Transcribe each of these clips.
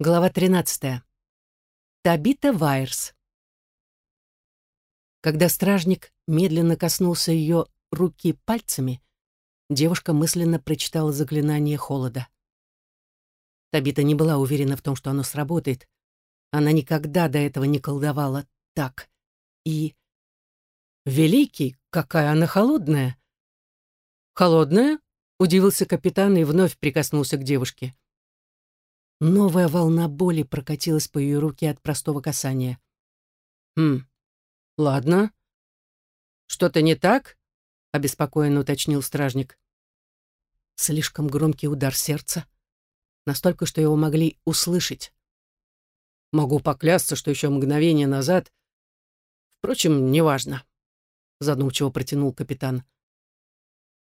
Глава 13. Табита Вайерс. Когда стражник медленно коснулся ее руки пальцами, девушка мысленно прочитала заклинание холода. Табита не была уверена в том, что оно сработает. Она никогда до этого не колдовала так. И... «Великий, какая она холодная!» «Холодная?» — удивился капитан и вновь прикоснулся к девушке. Новая волна боли прокатилась по ее руке от простого касания. «Хм, ладно. Что-то не так?» — обеспокоенно уточнил стражник. Слишком громкий удар сердца. Настолько, что его могли услышать. Могу поклясться, что еще мгновение назад... Впрочем, неважно. Задумчиво протянул капитан.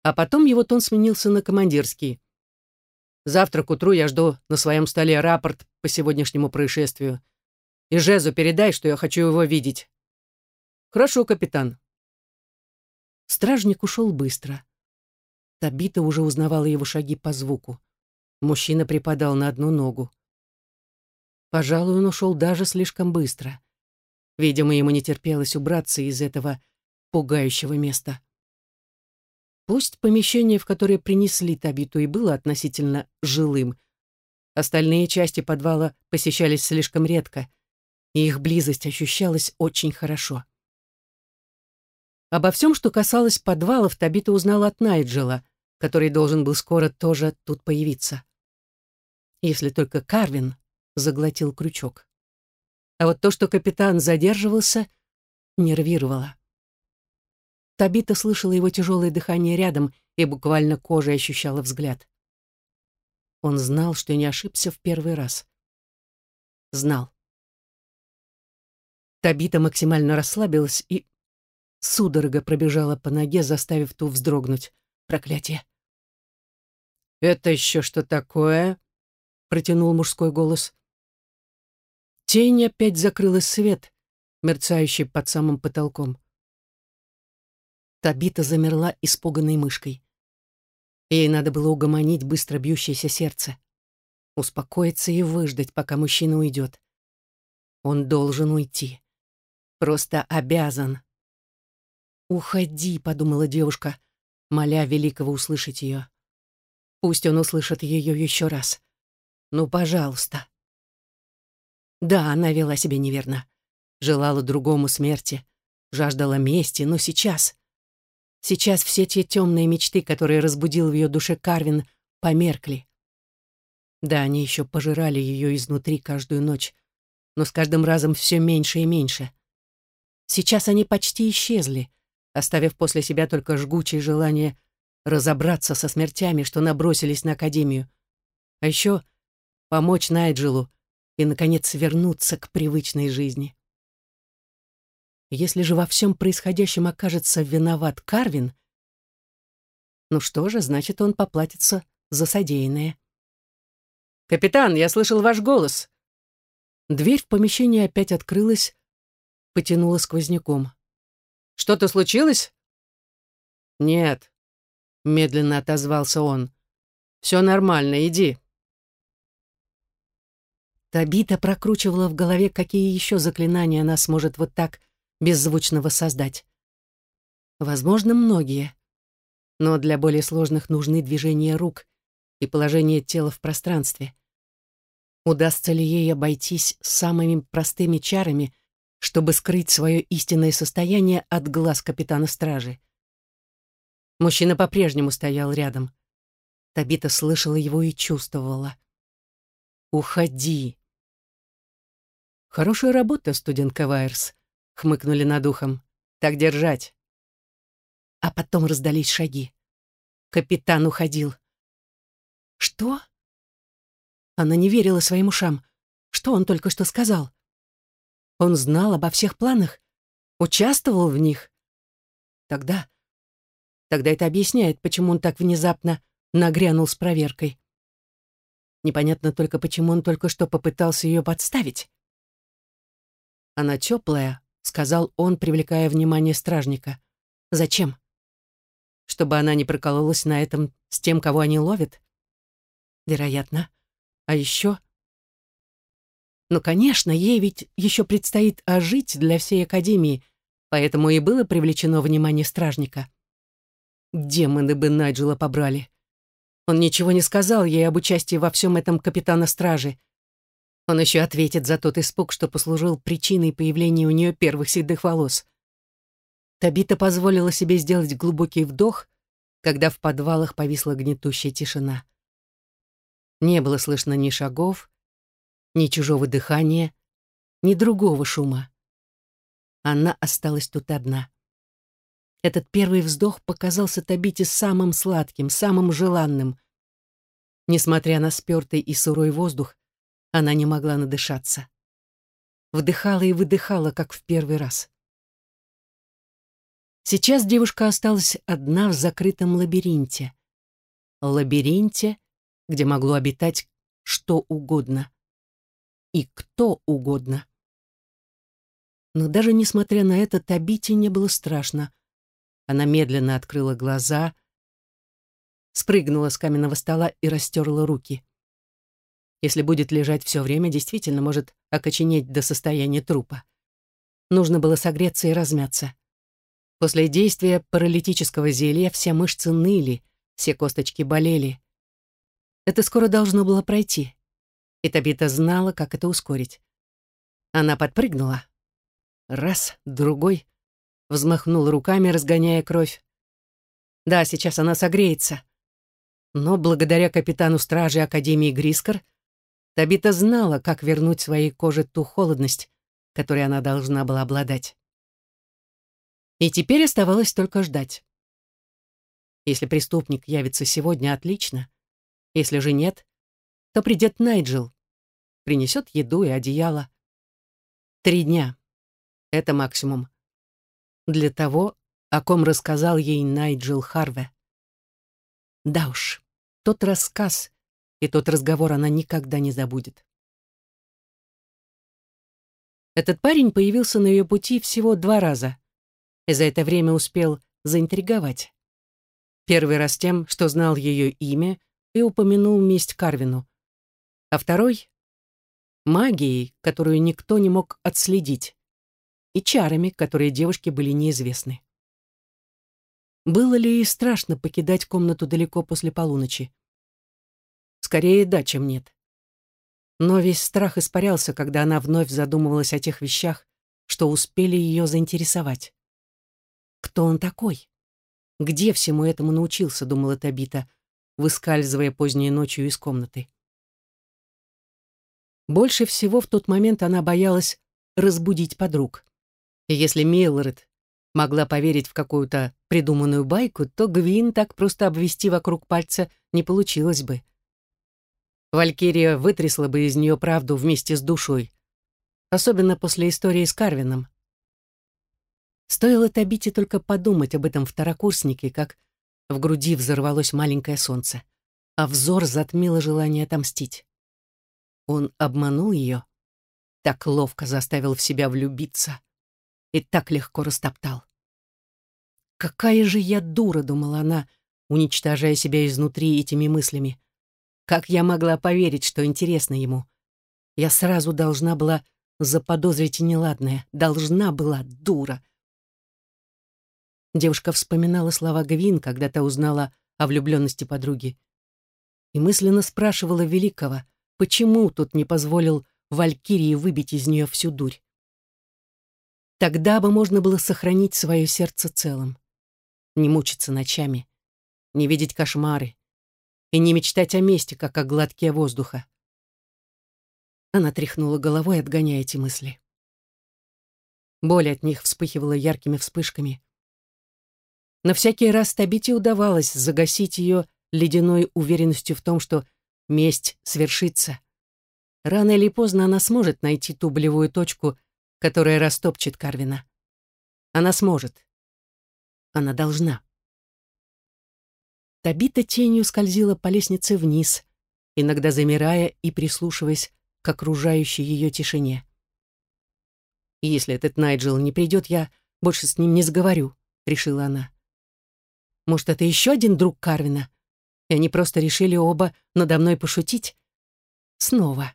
А потом его тон сменился на командирский. Завтра к утру я жду на своем столе рапорт по сегодняшнему происшествию. И Жезу передай, что я хочу его видеть. Хорошо, капитан. Стражник ушел быстро. Табита уже узнавала его шаги по звуку. Мужчина припадал на одну ногу. Пожалуй, он ушел даже слишком быстро. Видимо, ему не терпелось убраться из этого пугающего места. Пусть помещение, в которое принесли Табиту, и было относительно жилым, остальные части подвала посещались слишком редко, и их близость ощущалась очень хорошо. Обо всем, что касалось подвалов, Табита узнала от Найджела, который должен был скоро тоже тут появиться. Если только Карвин заглотил крючок. А вот то, что капитан задерживался, нервировало. Табита слышала его тяжелое дыхание рядом и буквально кожей ощущала взгляд. Он знал, что не ошибся в первый раз. Знал. Табита максимально расслабилась и судорога пробежала по ноге, заставив ту вздрогнуть. Проклятие. «Это еще что такое?» — протянул мужской голос. Тень опять закрыла свет, мерцающий под самым потолком. Табита замерла испуганной мышкой. Ей надо было угомонить быстро бьющееся сердце. Успокоиться и выждать, пока мужчина уйдет. Он должен уйти. Просто обязан. «Уходи», — подумала девушка, моля Великого услышать ее. Пусть он услышит ее еще раз. Ну, пожалуйста. Да, она вела себя неверно. Желала другому смерти, жаждала мести, но сейчас... Сейчас все те темные мечты, которые разбудил в ее душе Карвин, померкли. Да, они еще пожирали ее изнутри каждую ночь, но с каждым разом все меньше и меньше. Сейчас они почти исчезли, оставив после себя только жгучее желание разобраться со смертями, что набросились на Академию. А еще помочь Найджелу и, наконец, вернуться к привычной жизни. Если же во всем происходящем окажется виноват Карвин, ну что же, значит, он поплатится за содеянное. «Капитан, я слышал ваш голос!» Дверь в помещение опять открылась, потянула сквозняком. «Что-то случилось?» «Нет», — медленно отозвался он. «Все нормально, иди». Табита прокручивала в голове, какие еще заклинания она сможет вот так беззвучно воссоздать. Возможно, многие. Но для более сложных нужны движения рук и положение тела в пространстве. Удастся ли ей обойтись самыми простыми чарами, чтобы скрыть свое истинное состояние от глаз капитана стражи? Мужчина по-прежнему стоял рядом. Табита слышала его и чувствовала. «Уходи!» «Хорошая работа, студентка Вайерс», хмыкнули над ухом. «Так держать!» А потом раздались шаги. Капитан уходил. «Что?» Она не верила своим ушам. Что он только что сказал? Он знал обо всех планах? Участвовал в них? Тогда... Тогда это объясняет, почему он так внезапно нагрянул с проверкой. Непонятно только, почему он только что попытался ее подставить. Она теплая, сказал он, привлекая внимание стражника. «Зачем? Чтобы она не прокололась на этом с тем, кого они ловят? Вероятно. А еще Но, конечно, ей ведь еще предстоит ожить для всей Академии, поэтому и было привлечено внимание стражника. Демоны бы Найджела побрали. Он ничего не сказал ей об участии во всем этом капитана стражи. Он еще ответит за тот испуг, что послужил причиной появления у нее первых седых волос. Табита позволила себе сделать глубокий вдох, когда в подвалах повисла гнетущая тишина. Не было слышно ни шагов, ни чужого дыхания, ни другого шума. Она осталась тут одна. Этот первый вздох показался Табите самым сладким, самым желанным. Несмотря на спёртый и сырой воздух, она не могла надышаться. Вдыхала и выдыхала, как в первый раз. Сейчас девушка осталась одна в закрытом лабиринте. Лабиринте, где могло обитать что угодно и кто угодно. Но даже несмотря на это, Табите не было страшно. Она медленно открыла глаза, спрыгнула с каменного стола и растерла руки. Если будет лежать все время, действительно может окоченеть до состояния трупа. Нужно было согреться и размяться. После действия паралитического зелья все мышцы ныли, все косточки болели. Это скоро должно было пройти и Табита знала, как это ускорить. Она подпрыгнула. Раз, другой. Взмахнула руками, разгоняя кровь. Да, сейчас она согреется. Но благодаря капитану стражи Академии Грискор, Табита знала, как вернуть своей коже ту холодность, которой она должна была обладать. И теперь оставалось только ждать. Если преступник явится сегодня, отлично. Если же нет, то придет Найджел, принесет еду и одеяло. Три дня. Это максимум. Для того, о ком рассказал ей Найджел Харве. Да уж, тот рассказ и тот разговор она никогда не забудет. Этот парень появился на ее пути всего два раза, и за это время успел заинтриговать. Первый раз тем, что знал ее имя и упомянул месть Карвину, а второй — магией, которую никто не мог отследить, и чарами, которые девушке были неизвестны. Было ли ей страшно покидать комнату далеко после полуночи? Скорее да, чем нет. Но весь страх испарялся, когда она вновь задумывалась о тех вещах, что успели ее заинтересовать. Кто он такой? Где всему этому научился, думала Табита, выскальзывая поздней ночью из комнаты. Больше всего в тот момент она боялась разбудить подруг. И если Милред могла поверить в какую-то придуманную байку, то Гвин так просто обвести вокруг пальца не получилось бы. Валькирия вытрясла бы из нее правду вместе с душой, особенно после истории с Карвином. Стоило Табите только подумать об этом второкурснике, как в груди взорвалось маленькое солнце, а взор затмило желание отомстить. Он обманул ее, так ловко заставил в себя влюбиться и так легко растоптал. «Какая же я дура!» — думала она, уничтожая себя изнутри этими мыслями. «Как я могла поверить, что интересно ему? Я сразу должна была заподозрить неладное, должна была, дура!» Девушка вспоминала слова Гвин, когда та узнала о влюбленности подруги, и мысленно спрашивала Великого — Почему тут не позволил Валькирии выбить из нее всю дурь? Тогда бы можно было сохранить свое сердце целым, не мучиться ночами, не видеть кошмары и не мечтать о месте, как о глотке воздуха. Она тряхнула головой, отгоняя эти мысли. Боль от них вспыхивала яркими вспышками. Но всякий раз Табите удавалось загасить ее ледяной уверенностью в том, что месть свершится. Рано или поздно она сможет найти ту болевую точку, которая растопчет Карвина. Она сможет. Она должна. Табита тенью скользила по лестнице вниз, иногда замирая и прислушиваясь к окружающей ее тишине. «Если этот Найджел не придет, я больше с ним не заговорю», — решила она. «Может, это еще один друг Карвина? и они просто решили оба надо мной пошутить. Снова.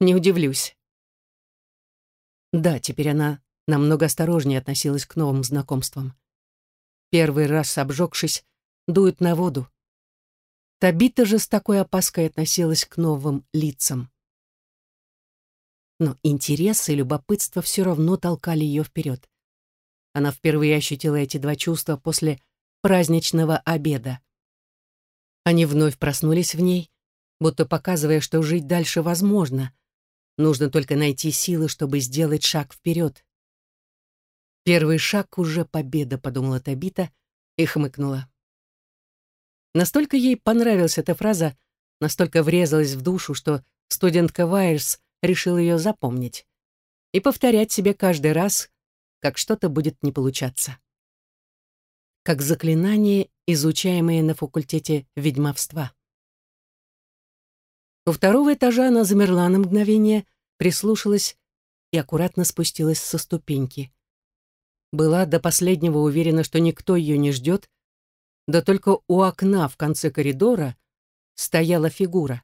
Не удивлюсь. Да, теперь она намного осторожнее относилась к новым знакомствам. Первый раз обжегшись, дует на воду. Табита же с такой опаской относилась к новым лицам. Но интерес и любопытство все равно толкали ее вперед. Она впервые ощутила эти два чувства после праздничного обеда. Они вновь проснулись в ней, будто показывая, что жить дальше возможно. Нужно только найти силы, чтобы сделать шаг вперед. Первый шаг уже победа, подумала Табита и хмыкнула. Настолько ей понравилась эта фраза, настолько врезалась в душу, что студентка Вайерс решил ее запомнить и повторять себе каждый раз, как что-то будет не получаться. Как заклинание, изучаемое на факультете ведьмовства. У второго этажа она замерла на мгновение, прислушалась и аккуратно спустилась со ступеньки. Была до последнего уверена, что никто ее не ждет, да только у окна в конце коридора стояла фигура.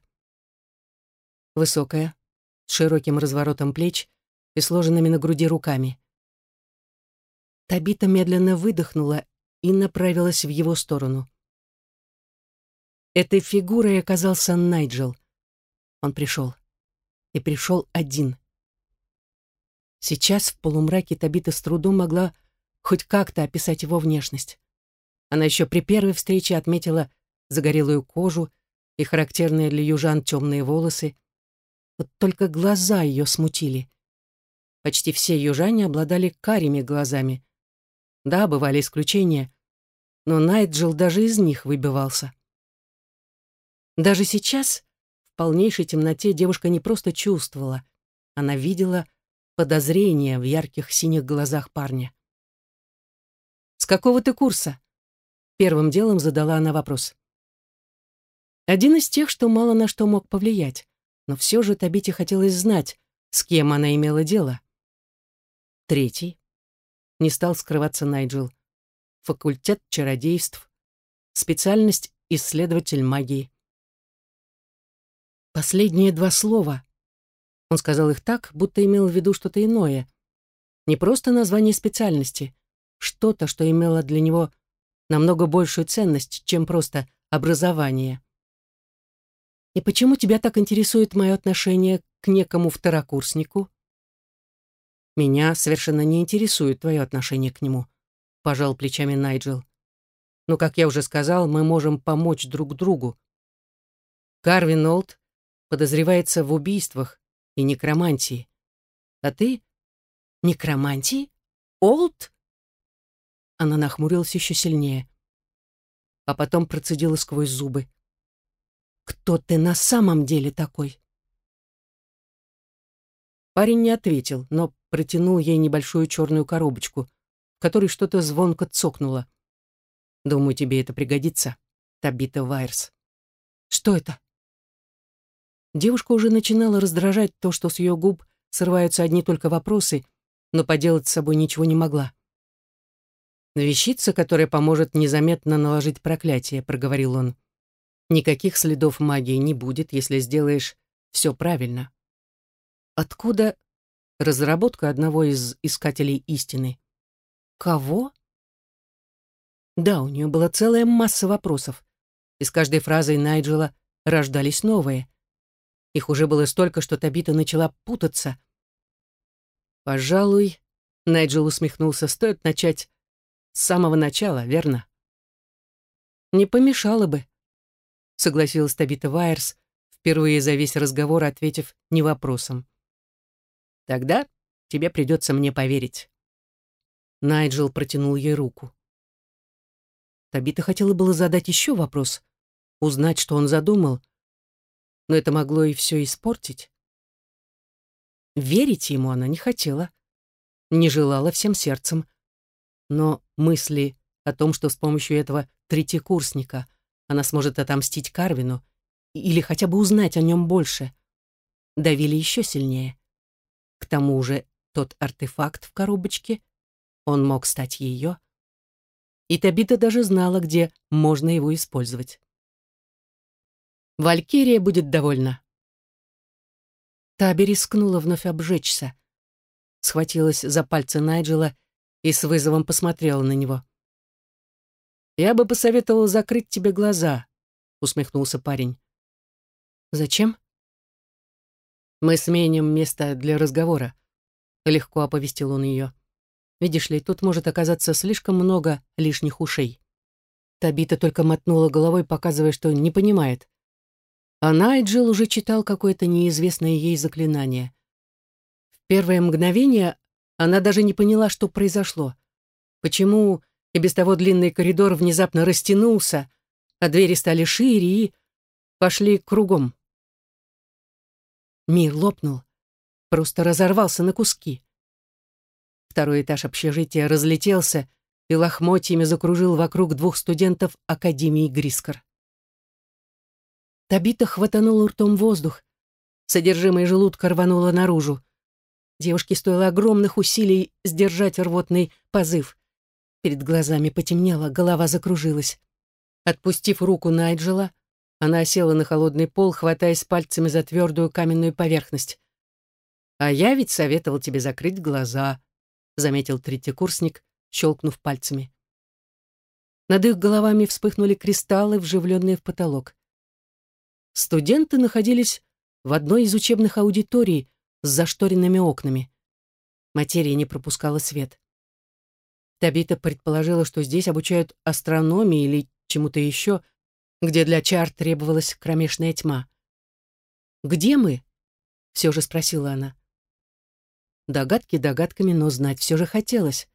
Высокая, с широким разворотом плеч и сложенными на груди руками. Табита медленно выдохнула и направилась в его сторону. Этой фигурой оказался Найджел. Он пришел. И пришел один. Сейчас в полумраке Табита с трудом могла хоть как-то описать его внешность. Она еще при первой встрече отметила загорелую кожу и характерные для южан темные волосы, вот только глаза ее смутили. Почти все южане обладали карими глазами. Да, бывали исключения, но Найджел даже из них выбивался. Даже сейчас, в полнейшей темноте, девушка не просто чувствовала, она видела подозрение в ярких синих глазах парня. «С какого ты курса?» Первым делом задала она вопрос. Один из тех, что мало на что мог повлиять но все же Табите хотелось знать, с кем она имела дело. Третий. Не стал скрываться Найджел. Факультет чародейств. Специальность исследователь магии. Последние два слова. Он сказал их так, будто имел в виду что-то иное. Не просто название специальности, что-то, что имело для него намного большую ценность, чем просто образование. И почему тебя так интересует мое отношение к некому второкурснику? Меня совершенно не интересует твое отношение к нему, пожал плечами Найджел. Но, как я уже сказал, мы можем помочь друг другу. Карвин Олд подозревается в убийствах и некромантии. А ты? Некромантии? Олд? Она нахмурилась еще сильнее. А потом процедила сквозь зубы. Кто ты на самом деле такой? Парень не ответил, но протянул ей небольшую черную коробочку, в которой что-то звонко цокнуло. «Думаю, тебе это пригодится, Табита Вайерс». «Что это?» Девушка уже начинала раздражать то, что с ее губ срываются одни только вопросы, но поделать с собой ничего не могла. «Вещица, которая поможет незаметно наложить проклятие», — проговорил он. Никаких следов магии не будет, если сделаешь все правильно. Откуда разработка одного из искателей истины? Кого? Да, у нее была целая масса вопросов. И с каждой фразой Найджела рождались новые. Их уже было столько, что Табита начала путаться. «Пожалуй», — Найджел усмехнулся, — «стоит начать с самого начала, верно?» «Не помешало бы», согласилась Табита Вайерс, впервые за весь разговор ответив не вопросом. «Тогда тебе придется мне поверить». Найджел протянул ей руку. Табита хотела было задать еще вопрос, узнать, что он задумал, но это могло и все испортить. Верить ему она не хотела, не желала всем сердцем, но мысли о том, что с помощью этого третьекурсника она сможет отомстить Карвину или хотя бы узнать о нем больше, давили еще сильнее. К тому же тот артефакт в коробочке, он мог стать ее. И Табита даже знала, где можно его использовать. Валькирия будет довольна. Таби рискнула вновь обжечься. Схватилась за пальцы Найджела и с вызовом посмотрела на него. «Я бы посоветовал закрыть тебе глаза», — усмехнулся парень. «Зачем?» «Мы сменим место для разговора», — легко оповестил он ее. «Видишь ли, тут может оказаться слишком много лишних ушей». Табита только мотнула головой, показывая, что не понимает. А Найджел уже читал какое-то неизвестное ей заклинание. В первое мгновение она даже не поняла, что произошло. Почему и без того длинный коридор внезапно растянулся, а двери стали шире и пошли кругом. Мир лопнул, просто разорвался на куски. Второй этаж общежития разлетелся и лохмотьями закружил вокруг двух студентов Академии Грискор. Табита хватанула ртом воздух. Содержимое желудка рвануло наружу. Девушке стоило огромных усилий сдержать рвотный позыв. Перед глазами потемнело, голова закружилась. Отпустив руку Найджела, она села на холодный пол, хватаясь пальцами за твердую каменную поверхность. «А я ведь советовал тебе закрыть глаза», — заметил третий курсник, щелкнув пальцами. Над их головами вспыхнули кристаллы, вживленные в потолок. Студенты находились в одной из учебных аудиторий с зашторенными окнами. Материя не пропускала свет. Табита предположила, что здесь обучают астрономии или чему-то еще, где для чар требовалась кромешная тьма. «Где мы?» — все же спросила она. Догадки догадками, но знать все же хотелось.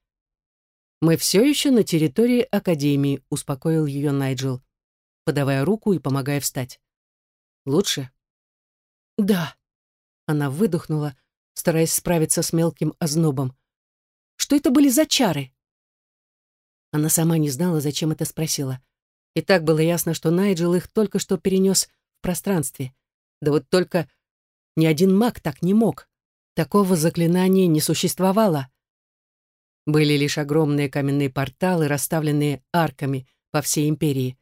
«Мы все еще на территории Академии», — успокоил ее Найджел, подавая руку и помогая встать. Лучше? Да. Она выдохнула, стараясь справиться с мелким ознобом. Что это были за чары? Она сама не знала, зачем это спросила. И так было ясно, что Найджел их только что перенес в пространстве. Да вот только ни один маг так не мог. Такого заклинания не существовало. Были лишь огромные каменные порталы, расставленные арками по всей империи.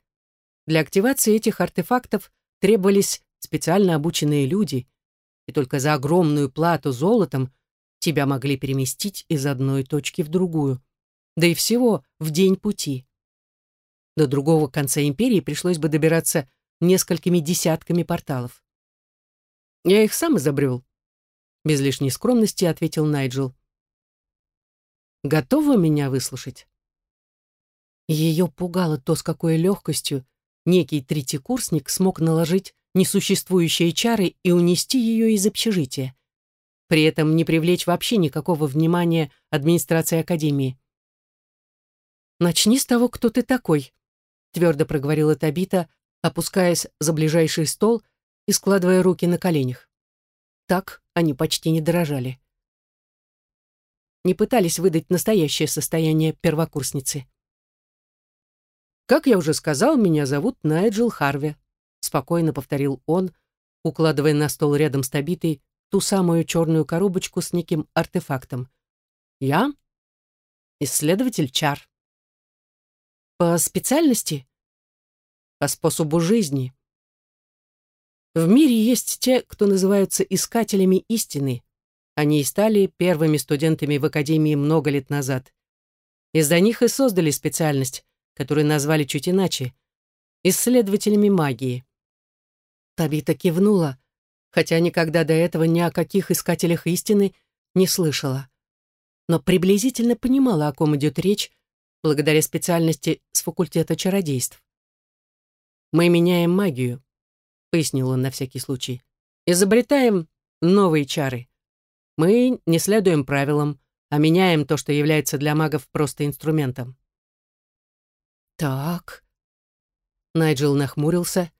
Для активации этих артефактов требовались специально обученные люди, и только за огромную плату золотом тебя могли переместить из одной точки в другую, да и всего в день пути. До другого конца империи пришлось бы добираться несколькими десятками порталов. «Я их сам изобрел», — без лишней скромности ответил Найджел. «Готова меня выслушать?» Ее пугало то, с какой легкостью некий третий курсник смог наложить несуществующие чары и унести ее из общежития. При этом не привлечь вообще никакого внимания администрации Академии. «Начни с того, кто ты такой», — твердо проговорила Табита, опускаясь за ближайший стол и складывая руки на коленях. Так они почти не дорожали. Не пытались выдать настоящее состояние первокурсницы. «Как я уже сказал, меня зовут Найджел Харви», — спокойно повторил он, укладывая на стол рядом с Табитой ту самую черную коробочку с неким артефактом. «Я — исследователь чар». «По специальности?» «По способу жизни». В мире есть те, кто называются искателями истины. Они и стали первыми студентами в Академии много лет назад. Из-за них и создали специальность, которые назвали чуть иначе — исследователями магии. Табита кивнула, хотя никогда до этого ни о каких искателях истины не слышала. Но приблизительно понимала, о ком идет речь, благодаря специальности с факультета чародейств. «Мы меняем магию», — пояснил он на всякий случай. «Изобретаем новые чары. Мы не следуем правилам, а меняем то, что является для магов просто инструментом». «Так...» Найджел нахмурился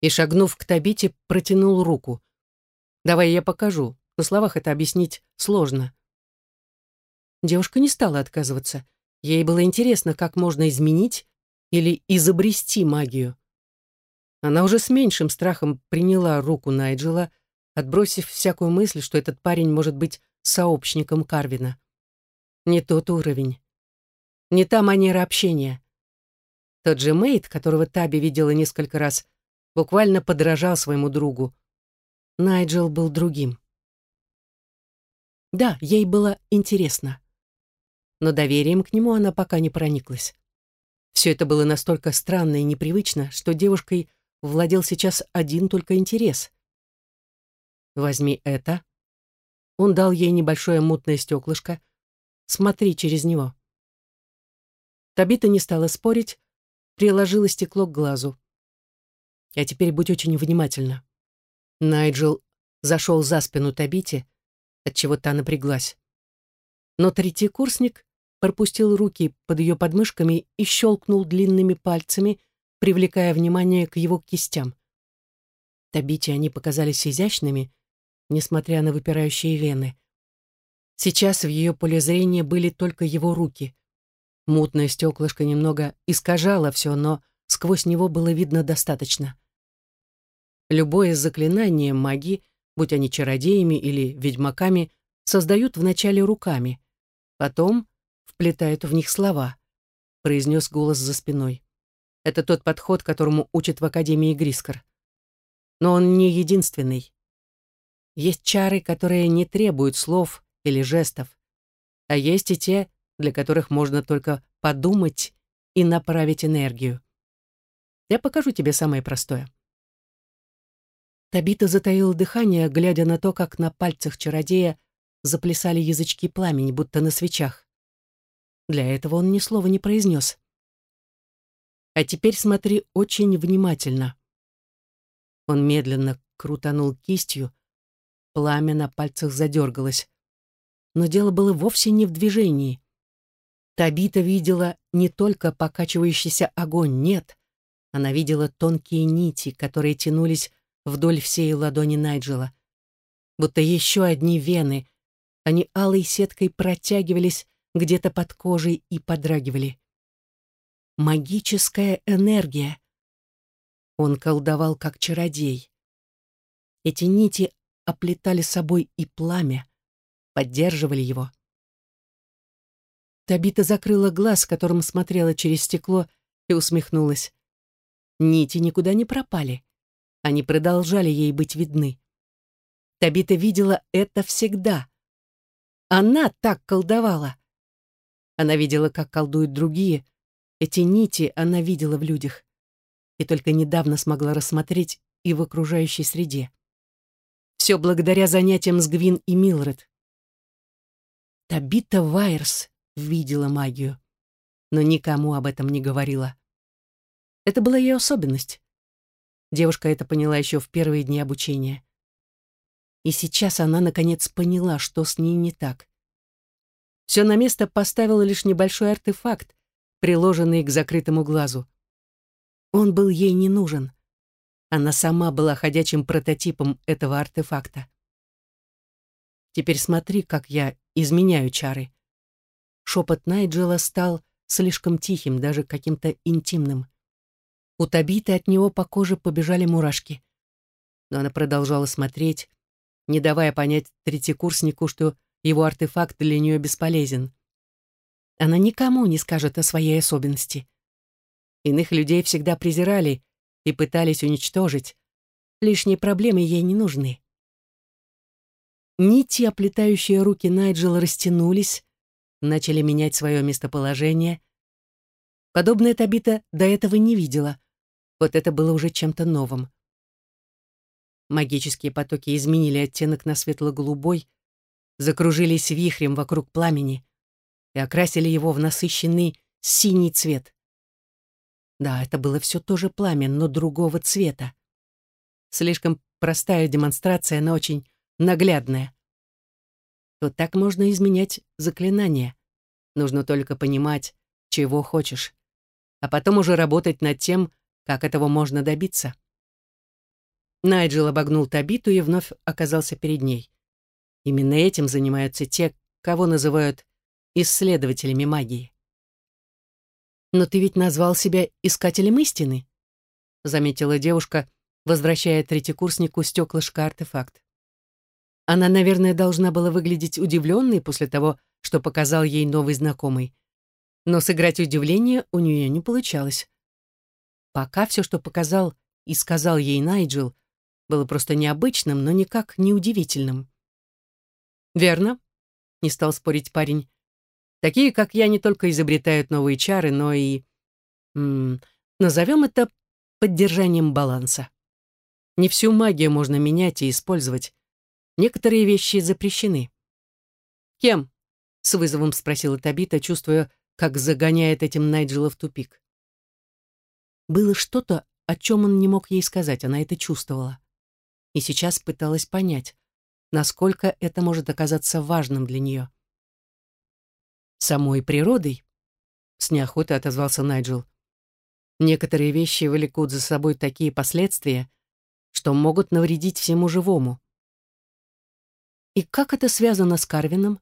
и, шагнув к Табите, протянул руку. «Давай я покажу. На словах это объяснить сложно». Девушка не стала отказываться. Ей было интересно, как можно изменить или изобрести магию. Она уже с меньшим страхом приняла руку Найджела, отбросив всякую мысль, что этот парень может быть сообщником Карвина. Не тот уровень. Не та манера общения. Тот же Мейт, которого Таби видела несколько раз, буквально подражал своему другу. Найджел был другим, Да, ей было интересно. Но доверием к нему она пока не прониклась. Все это было настолько странно и непривычно, что девушкой владел сейчас один только интерес. «Возьми это». Он дал ей небольшое мутное стеклышко. «Смотри через него». Табита не стала спорить, приложила стекло к глазу. «А теперь будь очень внимательна». Найджел зашел за спину Табите, отчего та напряглась. Но третий курсник пропустил руки под ее подмышками и щелкнул длинными пальцами, привлекая внимание к его кистям. Табите они показались изящными, несмотря на выпирающие вены. Сейчас в ее поле зрения были только его руки. Мутное стеклышко немного искажало все, но сквозь него было видно достаточно. Любое заклинание маги, будь они чародеями или ведьмаками, создают вначале руками, потом вплетают в них слова, произнес голос за спиной. Это тот подход, которому учат в Академии Грискор. Но он не единственный. Есть чары, которые не требуют слов или жестов, а есть и те, для которых можно только подумать и направить энергию. Я покажу тебе самое простое. Табита затаила дыхание, глядя на то, как на пальцах чародея заплясали язычки пламени, будто на свечах. Для этого он ни слова не произнес. А теперь смотри очень внимательно. Он медленно крутанул кистью, пламя на пальцах задергалось. Но дело было вовсе не в движении. Табита видела не только покачивающийся огонь, нет. Она видела тонкие нити, которые тянулись вдоль всей ладони Найджела. Будто еще одни вены. Они алой сеткой протягивались где-то под кожей и подрагивали. Магическая энергия. Он колдовал как чародей. Эти нити оплетали собой и пламя, поддерживали его. Табита закрыла глаз, которым смотрела через стекло, и усмехнулась. Нити никуда не пропали. Они продолжали ей быть видны. Табита видела это всегда. Она так колдовала. Она видела, как колдуют другие. Эти нити она видела в людях. И только недавно смогла рассмотреть и в окружающей среде. Все благодаря занятиям с Гвин и Милред. Табита Вайерс видела магию, но никому об этом не говорила. Это была ее особенность. Девушка это поняла еще в первые дни обучения. И сейчас она, наконец, поняла, что с ней не так. Все на место поставил лишь небольшой артефакт, приложенный к закрытому глазу. Он был ей не нужен. Она сама была ходячим прототипом этого артефакта. Теперь смотри, как я изменяю чары. Шепот Найджела стал слишком тихим, даже каким-то интимным. У Табиты от него по коже побежали мурашки. Но она продолжала смотреть, не давая понять третьекурснику, что его артефакт для нее бесполезен. Она никому не скажет о своей особенности. Иных людей всегда презирали и пытались уничтожить. Лишние проблемы ей не нужны. Нити, оплетающие руки Найджела, растянулись, начали менять свое местоположение. Подобное Табита до этого не видела. Вот это было уже чем-то новым. Магические потоки изменили оттенок на светло-голубой, закружились вихрем вокруг пламени и окрасили его в насыщенный синий цвет. Да, это было все то же пламя, но другого цвета. Слишком простая демонстрация, но очень наглядная. Вот так можно изменять заклинание. Нужно только понимать, чего хочешь, а потом уже работать над тем, как этого можно добиться. Найджел обогнул Табиту и вновь оказался перед ней. Именно этим занимаются те, кого называют исследователями магии. «Но ты ведь назвал себя искателем истины», заметила девушка, возвращая третьекурснику стеклышко-артефакт. Она, наверное, должна была выглядеть удивленной после того, что показал ей новый знакомый. Но сыграть удивление у нее не получалось. Пока все, что показал и сказал ей Найджел, было просто необычным, но никак не удивительным. Верно, — не стал спорить парень. «Такие, как я, не только изобретают новые чары, но и... М -м, назовем это поддержанием баланса. Не всю магию можно менять и использовать. Некоторые вещи запрещены». «Кем?» — с вызовом спросила Табита, чувствуя, как загоняет этим Найджела в тупик. Было что-то, о чем он не мог ей сказать, она это чувствовала. И сейчас пыталась понять, насколько это может оказаться важным для нее. «Самой природой?» — с неохотой отозвался Найджел. «Некоторые вещи влекут за собой такие последствия, что могут навредить всему живому». «И как это связано с Карвином?»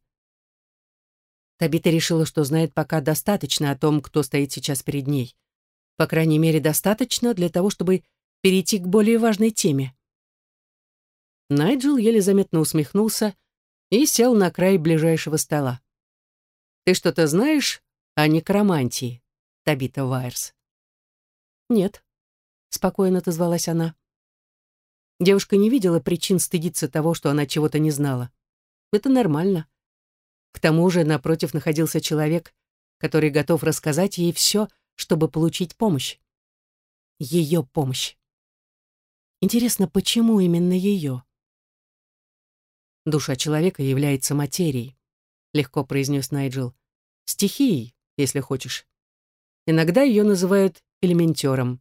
Табита решила, что знает пока достаточно о том, кто стоит сейчас перед ней. По крайней мере, достаточно для того, чтобы перейти к более важной теме. Найджел еле заметно усмехнулся и сел на край ближайшего стола. «Ты что-то знаешь о некромантии, Табита Вайерс?» «Нет», — спокойно отозвалась она. Девушка не видела причин стыдиться того, что она чего-то не знала. Это нормально. К тому же напротив находился человек, который готов рассказать ей все, чтобы получить помощь. Ее помощь. Интересно, почему именно ее? Душа человека является материей, легко произнес Найджел. Стихией, если хочешь. Иногда ее называют элементером.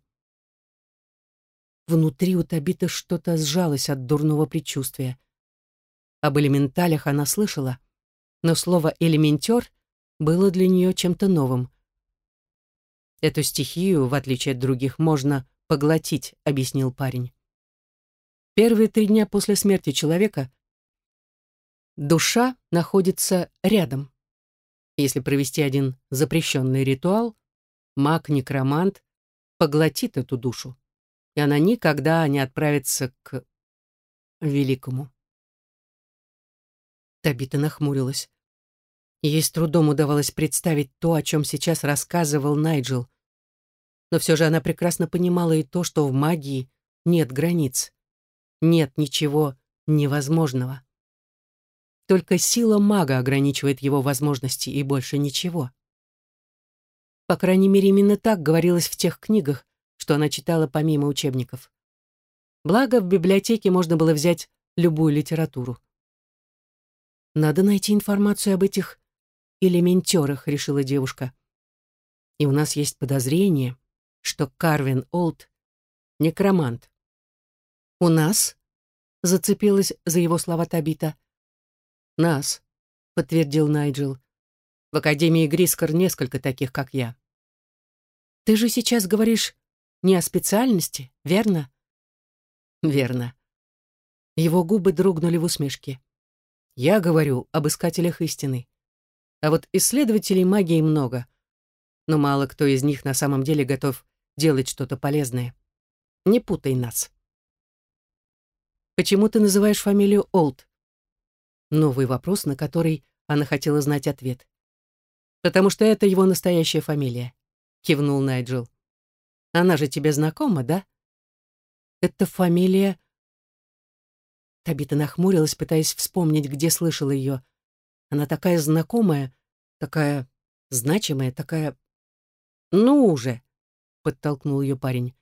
Внутри у Табиты что-то сжалось от дурного предчувствия. Об элементалях она слышала, но слово «элементер» было для нее чем-то новым. «Эту стихию, в отличие от других, можно поглотить», — объяснил парень. Первые три дня после смерти человека душа находится рядом. Если провести один запрещенный ритуал, маг-некромант поглотит эту душу, и она никогда не отправится к великому. Табита нахмурилась. Ей с трудом удавалось представить то, о чем сейчас рассказывал Найджел. Но все же она прекрасно понимала и то, что в магии нет границ. Нет ничего невозможного. Только сила мага ограничивает его возможности и больше ничего. По крайней мере, именно так говорилось в тех книгах, что она читала помимо учебников. Благо, в библиотеке можно было взять любую литературу. Надо найти информацию об этих элементерах, решила девушка. И у нас есть подозрение, что Карвин Олд — некромант. «У нас?» — зацепилась за его слова Табита. «Нас», — подтвердил Найджел. «В Академии Грискор несколько таких, как я». «Ты же сейчас говоришь не о специальности, верно?» «Верно». Его губы дрогнули в усмешке. Я говорю об искателях истины. А вот исследователей магии много, но мало кто из них на самом деле готов делать что-то полезное. Не путай нас. Почему ты называешь фамилию Олд? Новый вопрос, на который она хотела знать ответ. Потому что это его настоящая фамилия, кивнул Найджел. Она же тебе знакома, да? Это фамилия Табита нахмурилась, пытаясь вспомнить, где слышала ее. Она такая знакомая, такая значимая, такая... «Ну уже!» — подтолкнул ее парень.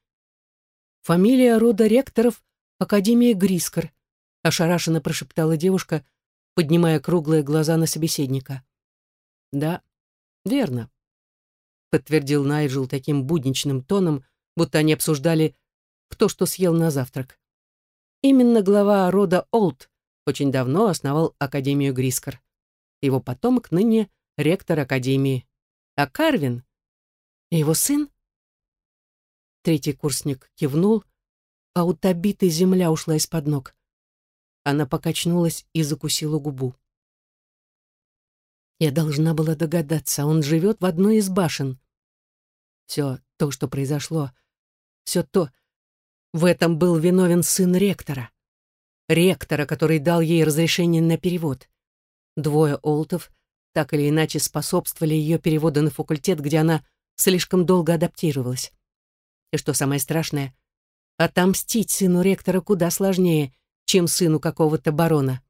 «Фамилия рода ректоров Академии Грискор», — ошарашенно прошептала девушка, поднимая круглые глаза на собеседника. «Да, верно», — подтвердил Найджел таким будничным тоном, будто они обсуждали, кто что съел на завтрак. Именно глава рода Олд очень давно основал Академию Грискор. Его потомок ныне ректор Академии. А Карвин? Его сын? Третий курсник кивнул, а у Табиты земля ушла из-под ног. Она покачнулась и закусила губу. Я должна была догадаться, он живет в одной из башен. Все то, что произошло, все то, в этом был виновен сын ректора. Ректора, который дал ей разрешение на перевод. Двое олтов так или иначе способствовали ее переводу на факультет, где она слишком долго адаптировалась. И что самое страшное, отомстить сыну ректора куда сложнее, чем сыну какого-то барона.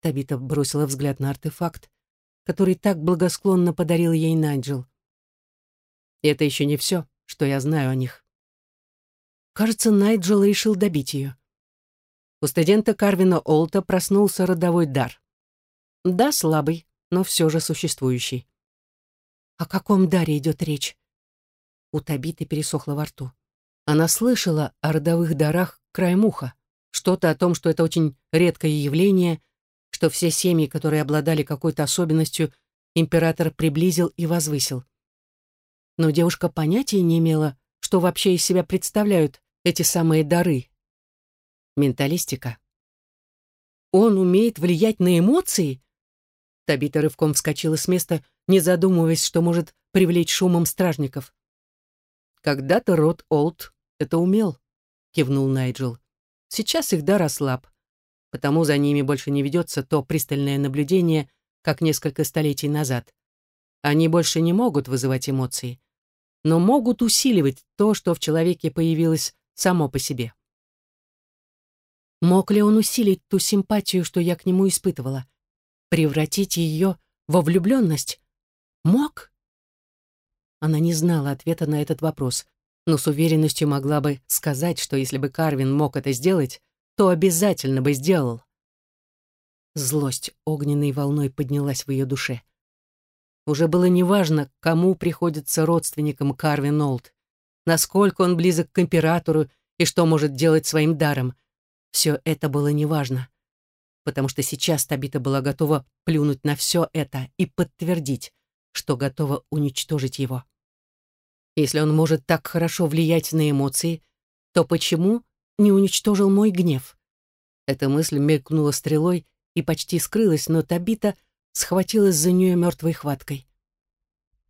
Табита бросила взгляд на артефакт, который так благосклонно подарил ей Найджел. И это еще не все, что я знаю о них. Кажется, Найджел решил добить ее. У студента Карвина Олта проснулся родовой дар. Да, слабый, но все же существующий. О каком даре идет речь? У Табиты пересохло во рту. Она слышала о родовых дарах краем уха. Что-то о том, что это очень редкое явление, что все семьи, которые обладали какой-то особенностью, император приблизил и возвысил. Но девушка понятия не имела, что вообще из себя представляют эти самые дары. Менталистика. Он умеет влиять на эмоции? Табита рывком вскочила с места, не задумываясь, что может привлечь шумом стражников. Когда-то род Олд это умел, кивнул Найджел. Сейчас их дар ослаб, потому за ними больше не ведется то пристальное наблюдение, как несколько столетий назад. Они больше не могут вызывать эмоции, но могут усиливать то, что в человеке появилось само по себе. Мог ли он усилить ту симпатию, что я к нему испытывала? Превратить ее во влюбленность? Мог? Она не знала ответа на этот вопрос, но с уверенностью могла бы сказать, что если бы Карвин мог это сделать, то обязательно бы сделал. Злость огненной волной поднялась в ее душе. Уже было неважно, кому приходится родственникам Карвин Олд, насколько он близок к императору и что может делать своим даром. Все это было неважно, потому что сейчас Табита была готова плюнуть на все это и подтвердить, что готова уничтожить его. Если он может так хорошо влиять на эмоции, то почему не уничтожил мой гнев? Эта мысль мелькнула стрелой и почти скрылась, но Табита схватилась за нее мертвой хваткой.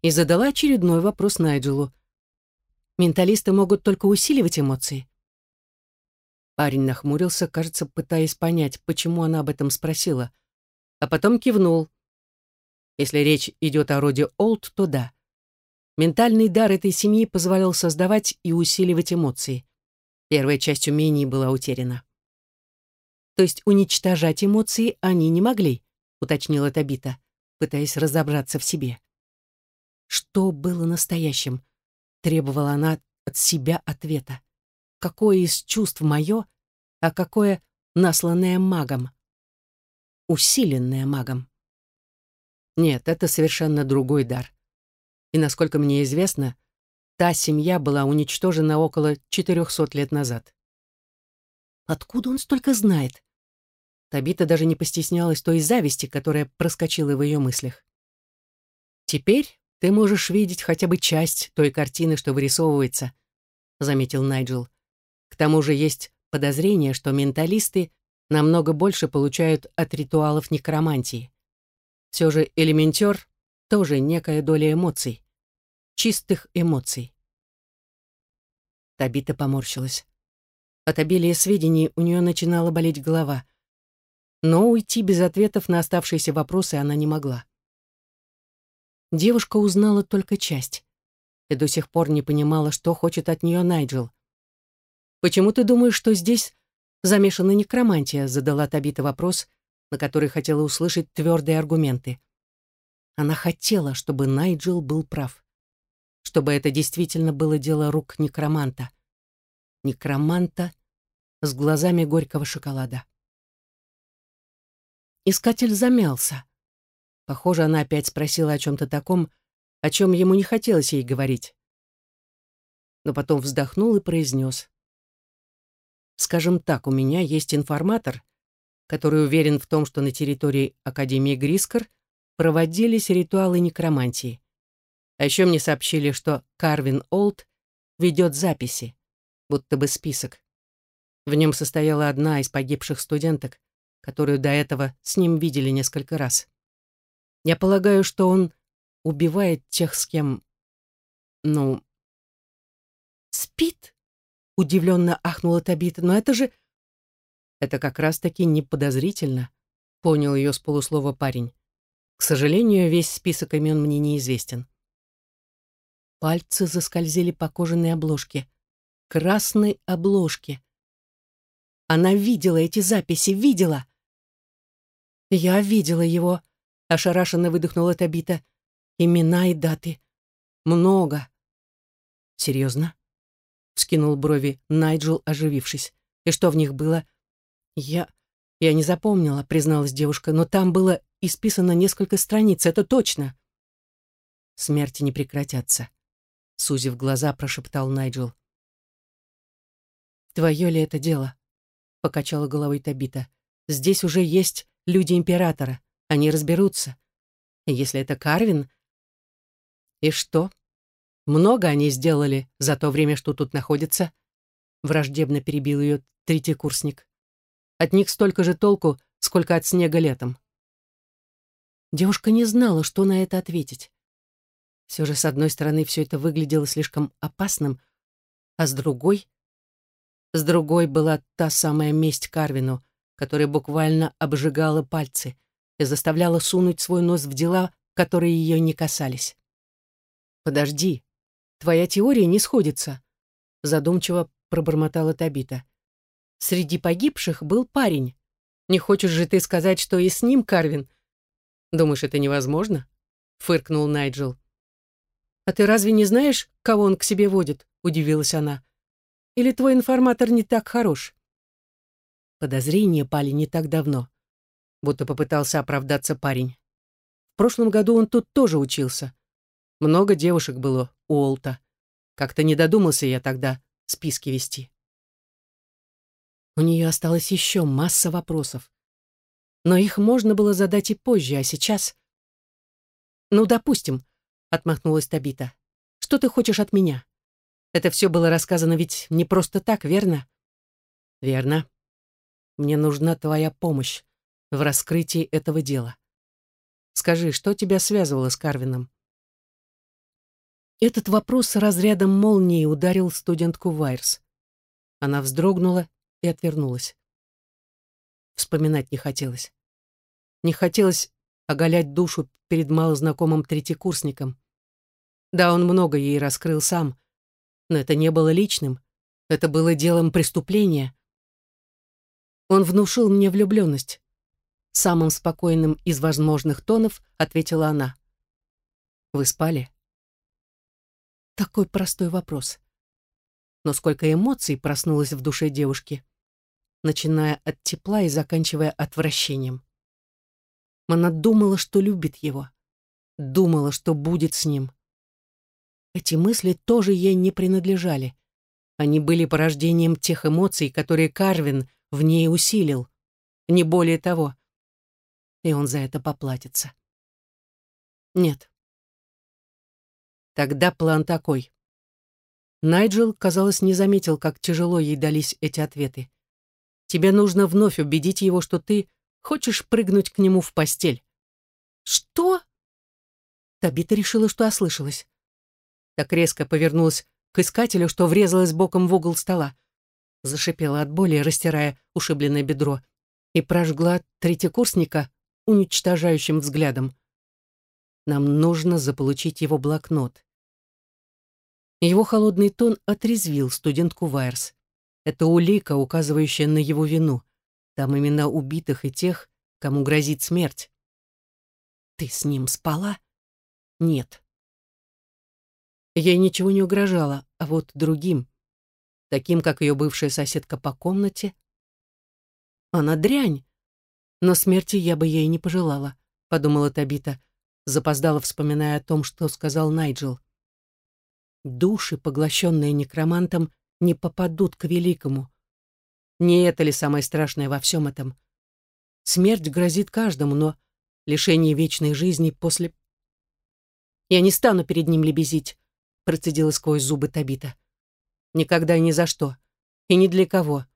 И задала очередной вопрос Найджелу. Менталисты могут только усиливать эмоции. Парень нахмурился, кажется, пытаясь понять, почему она об этом спросила, а потом кивнул. Если речь идет о роде Олд, то да. Ментальный дар этой семьи позволял создавать и усиливать эмоции. Первая часть умений была утеряна. То есть уничтожать эмоции они не могли, уточнила Табита, пытаясь разобраться в себе. Что было настоящим? Требовала она от себя ответа. Какое из чувств мое, а какое насланное магом? Усиленное магом. Нет, это совершенно другой дар и, насколько мне известно, та семья была уничтожена около 400 лет назад. Откуда он столько знает? Табита даже не постеснялась той зависти, которая проскочила в ее мыслях. «Теперь ты можешь видеть хотя бы часть той картины, что вырисовывается», — заметил Найджел. «К тому же есть подозрение, что менталисты намного больше получают от ритуалов некромантии. Все же элементер тоже некая доля эмоций. Чистых эмоций. Табита поморщилась. От обилия сведений у нее начинала болеть голова. Но уйти без ответов на оставшиеся вопросы она не могла. Девушка узнала только часть и до сих пор не понимала, что хочет от нее Найджел. «Почему ты думаешь, что здесь замешана некромантия?» задала Табита вопрос, на который хотела услышать твердые аргументы. Она хотела, чтобы Найджел был прав. Чтобы это действительно было дело рук некроманта. Некроманта с глазами горького шоколада. Искатель замялся. Похоже, она опять спросила о чем-то таком, о чем ему не хотелось ей говорить. Но потом вздохнул и произнес. «Скажем так, у меня есть информатор, который уверен в том, что на территории Академии Грискор проводились ритуалы некромантии. А еще мне сообщили, что Карвин Олд ведет записи, будто бы список. В нем состояла одна из погибших студенток, которую до этого с ним видели несколько раз. Я полагаю, что он убивает тех, с кем... Ну... «Спит?» — удивленно ахнула Табита. «Но это же...» «Это как раз-таки неподозрительно», — понял ее с полуслова парень. К сожалению, весь список имен мне неизвестен. Пальцы заскользили по кожаной обложке. Красной обложке. Она видела эти записи, видела. «Я видела его», — ошарашенно выдохнула Табита. «Имена и даты. Много». «Серьезно?» — вскинул брови Найджел, оживившись. «И что в них было?» «Я... я не запомнила», — призналась девушка, «но там было исписано несколько страниц, это точно». «Смерти не прекратятся», — сузив глаза, прошептал Найджел. «Твое ли это дело?» — покачала головой Табита. «Здесь уже есть люди императора. Они разберутся. Если это Карвин... И что? Много они сделали за то время, что тут находятся? Враждебно перебил ее третий курсник. От них столько же толку, сколько от снега летом. Девушка не знала, что на это ответить. Все же, с одной стороны, все это выглядело слишком опасным, а с другой... С другой была та самая месть Карвину, которая буквально обжигала пальцы и заставляла сунуть свой нос в дела, которые ее не касались. «Подожди, твоя теория не сходится», — задумчиво пробормотала Табита. «Среди погибших был парень. Не хочешь же ты сказать, что и с ним Карвин?» «Думаешь, это невозможно?» — фыркнул Найджел. «А ты разве не знаешь, кого он к себе водит?» — удивилась она. «Или твой информатор не так хорош?» Подозрения пали не так давно. Будто попытался оправдаться парень. В прошлом году он тут тоже учился. Много девушек было у Олта. Как-то не додумался я тогда списки вести. У нее осталось еще масса вопросов. Но их можно было задать и позже, а сейчас... «Ну, допустим», — отмахнулась Табита. «Что ты хочешь от меня? Это все было рассказано ведь не просто так, верно?» «Верно», мне нужна твоя помощь в раскрытии этого дела. Скажи, что тебя связывало с Карвином?» Этот вопрос разрядом молнии ударил студентку Вайерс. Она вздрогнула и отвернулась. Вспоминать не хотелось. Не хотелось оголять душу перед малознакомым третьекурсником. Да, он много ей раскрыл сам, но это не было личным, это было делом преступления. Он внушил мне влюбленность. Самым спокойным из возможных тонов ответила она. Вы спали? Такой простой вопрос. Но сколько эмоций проснулось в душе девушки, начиная от тепла и заканчивая отвращением. Она думала, что любит его. Думала, что будет с ним. Эти мысли тоже ей не принадлежали. Они были порождением тех эмоций, которые Карвин в ней усилил. Не более того. И он за это поплатится. Нет. Тогда план такой. Найджел, казалось, не заметил, как тяжело ей дались эти ответы. Тебе нужно вновь убедить его, что ты хочешь прыгнуть к нему в постель. Что? Табита решила, что ослышалась. Так резко повернулась к искателю, что врезалась боком в угол стола зашипела от боли, растирая ушибленное бедро, и прожгла третьекурсника уничтожающим взглядом. Нам нужно заполучить его блокнот. Его холодный тон отрезвил студентку Вайерс. Это улика, указывающая на его вину. Там имена убитых и тех, кому грозит смерть. «Ты с ним спала?» «Нет». Ей ничего не угрожало, а вот другим таким, как ее бывшая соседка по комнате. Она дрянь, но смерти я бы ей не пожелала, подумала Табита, запоздала, вспоминая о том, что сказал Найджел. Души, поглощенные некромантом, не попадут к великому. Не это ли самое страшное во всем этом? Смерть грозит каждому, но лишение вечной жизни после... «Я не стану перед ним лебезить», — процедила сквозь зубы Табита. Никогда и ни за что. И ни для кого.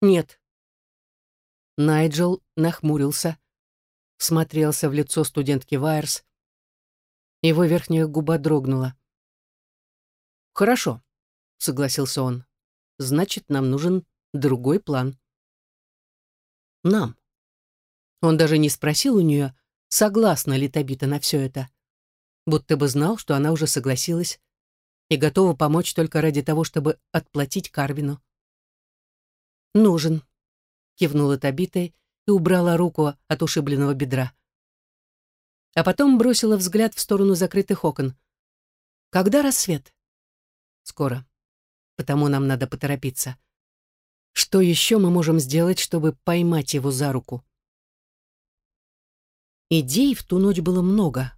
Нет. Найджел нахмурился, смотрелся в лицо студентки Вайерс. Его верхняя губа дрогнула. «Хорошо», — согласился он. «Значит, нам нужен другой план». «Нам». Он даже не спросил у нее, согласна ли Табита на все это. Будто бы знал, что она уже согласилась и готова помочь только ради того, чтобы отплатить Карвину. «Нужен», — кивнула Табита и убрала руку от ушибленного бедра. А потом бросила взгляд в сторону закрытых окон. «Когда рассвет?» «Скоро. Потому нам надо поторопиться. Что еще мы можем сделать, чтобы поймать его за руку?» Идей в ту ночь было много,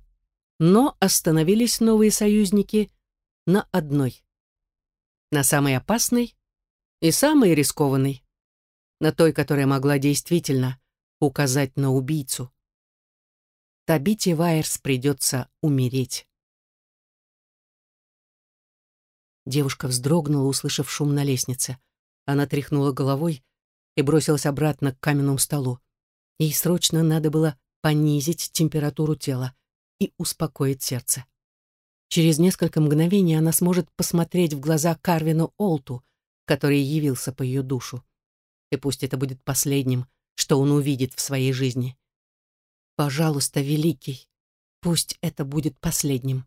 но остановились новые союзники на одной. На самой опасной и самой рискованной. На той, которая могла действительно указать на убийцу. Табите Вайерс придется умереть. Девушка вздрогнула, услышав шум на лестнице. Она тряхнула головой и бросилась обратно к каменному столу. Ей срочно надо было понизить температуру тела и успокоить сердце. Через несколько мгновений она сможет посмотреть в глаза Карвину Олту, который явился по ее душу. И пусть это будет последним, что он увидит в своей жизни. Пожалуйста, Великий, пусть это будет последним.